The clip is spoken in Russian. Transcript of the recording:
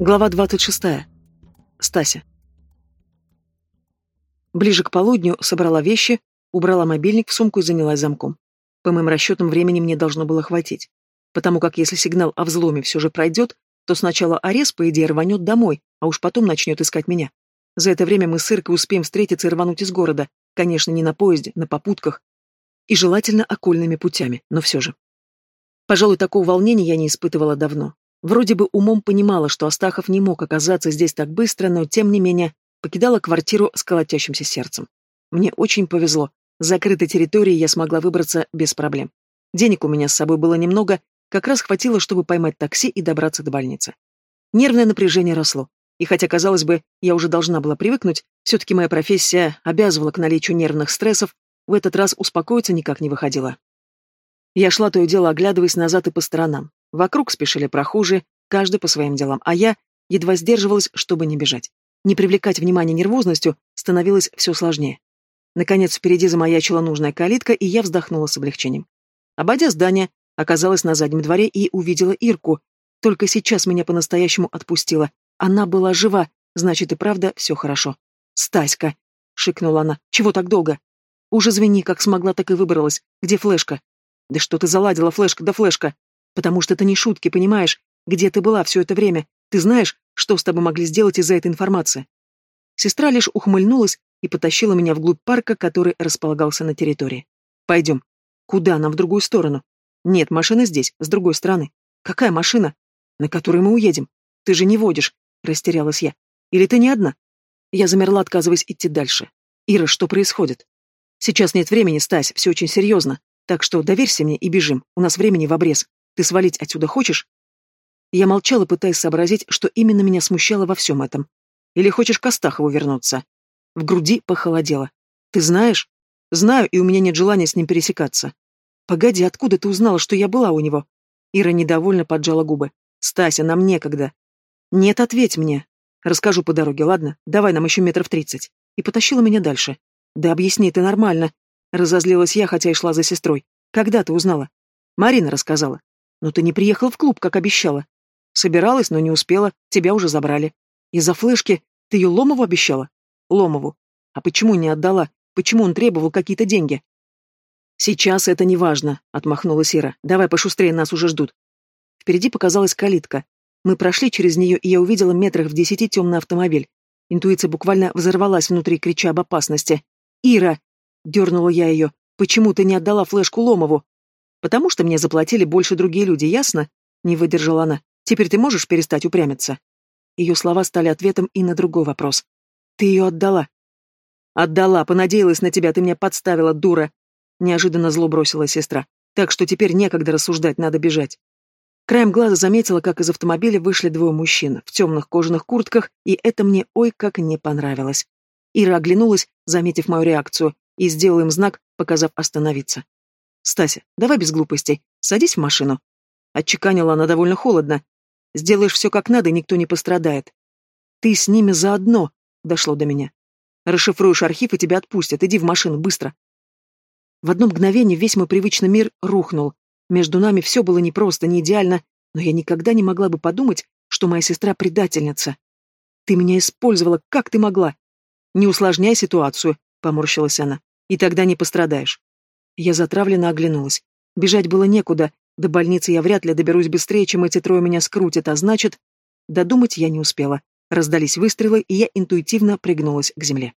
Глава 26. Стася. Ближе к полудню собрала вещи, убрала мобильник в сумку и занялась замком. По моим расчетам, времени мне должно было хватить. Потому как если сигнал о взломе все же пройдет, то сначала Арес, по идее, рванет домой, а уж потом начнет искать меня. За это время мы с Иркой успеем встретиться и рвануть из города. Конечно, не на поезде, на попутках. И желательно окольными путями, но все же. Пожалуй, такого волнения я не испытывала давно. Вроде бы умом понимала, что Астахов не мог оказаться здесь так быстро, но, тем не менее, покидала квартиру с колотящимся сердцем. Мне очень повезло. С закрытой территории я смогла выбраться без проблем. Денег у меня с собой было немного, как раз хватило, чтобы поймать такси и добраться до больницы. Нервное напряжение росло. И хотя, казалось бы, я уже должна была привыкнуть, все-таки моя профессия обязывала к наличию нервных стрессов, в этот раз успокоиться никак не выходила. Я шла то и дело, оглядываясь назад и по сторонам. Вокруг спешили прохожие, каждый по своим делам, а я едва сдерживалась, чтобы не бежать. Не привлекать внимание нервозностью становилось все сложнее. Наконец впереди замаячила нужная калитка, и я вздохнула с облегчением. Обойдя здание, оказалась на заднем дворе и увидела Ирку. Только сейчас меня по-настоящему отпустила. Она была жива, значит и правда все хорошо. «Стаська!» — шикнула она. «Чего так долго?» «Уже звени, как смогла, так и выбралась. Где флешка?» Да что ты заладила, флешка да флешка? Потому что это не шутки, понимаешь? Где ты была все это время? Ты знаешь, что с тобой могли сделать из-за этой информации? Сестра лишь ухмыльнулась и потащила меня вглубь парка, который располагался на территории. Пойдем. Куда? Нам в другую сторону. Нет, машина здесь, с другой стороны. Какая машина? На которой мы уедем? Ты же не водишь, растерялась я. Или ты не одна? Я замерла, отказываясь идти дальше. Ира, что происходит? Сейчас нет времени, Стась, все очень серьезно. Так что доверься мне и бежим, у нас времени в обрез. Ты свалить отсюда хочешь?» Я молчала, пытаясь сообразить, что именно меня смущало во всем этом. «Или хочешь к Астахову вернуться?» В груди похолодело. «Ты знаешь?» «Знаю, и у меня нет желания с ним пересекаться». «Погоди, откуда ты узнала, что я была у него?» Ира недовольно поджала губы. «Стася, нам некогда». «Нет, ответь мне». «Расскажу по дороге, ладно? Давай нам еще метров тридцать». И потащила меня дальше. «Да объясни ты нормально. Разозлилась я, хотя и шла за сестрой. Когда ты узнала? Марина рассказала. Но ты не приехал в клуб, как обещала. Собиралась, но не успела, тебя уже забрали. Из-за флешки ты ее Ломову обещала? Ломову. А почему не отдала? Почему он требовал какие-то деньги? Сейчас это не важно, отмахнулась Ира. Давай пошустрее, нас уже ждут. Впереди показалась калитка. Мы прошли через нее, и я увидела метрах в десяти темный автомобиль. Интуиция буквально взорвалась внутри, крича об опасности. «Ира!» Дернула я ее. «Почему ты не отдала флешку Ломову?» «Потому что мне заплатили больше другие люди, ясно?» Не выдержала она. «Теперь ты можешь перестать упрямиться?» Ее слова стали ответом и на другой вопрос. «Ты ее отдала?» «Отдала, понадеялась на тебя, ты меня подставила, дура!» Неожиданно зло бросила сестра. «Так что теперь некогда рассуждать, надо бежать». Краем глаза заметила, как из автомобиля вышли двое мужчин в темных кожаных куртках, и это мне ой как не понравилось. Ира оглянулась, заметив мою реакцию, и сделал им знак, показав остановиться. «Стася, давай без глупостей, садись в машину». Отчеканила она довольно холодно. «Сделаешь все как надо, никто не пострадает». «Ты с ними заодно», — дошло до меня. «Расшифруешь архив, и тебя отпустят. Иди в машину, быстро». В одно мгновение весь мой привычный мир рухнул. Между нами все было непросто, не идеально, но я никогда не могла бы подумать, что моя сестра предательница. Ты меня использовала, как ты могла? Не усложняй ситуацию, поморщилась она и тогда не пострадаешь. Я затравленно оглянулась. Бежать было некуда, до больницы я вряд ли доберусь быстрее, чем эти трое меня скрутят, а значит... Додумать я не успела. Раздались выстрелы, и я интуитивно пригнулась к земле.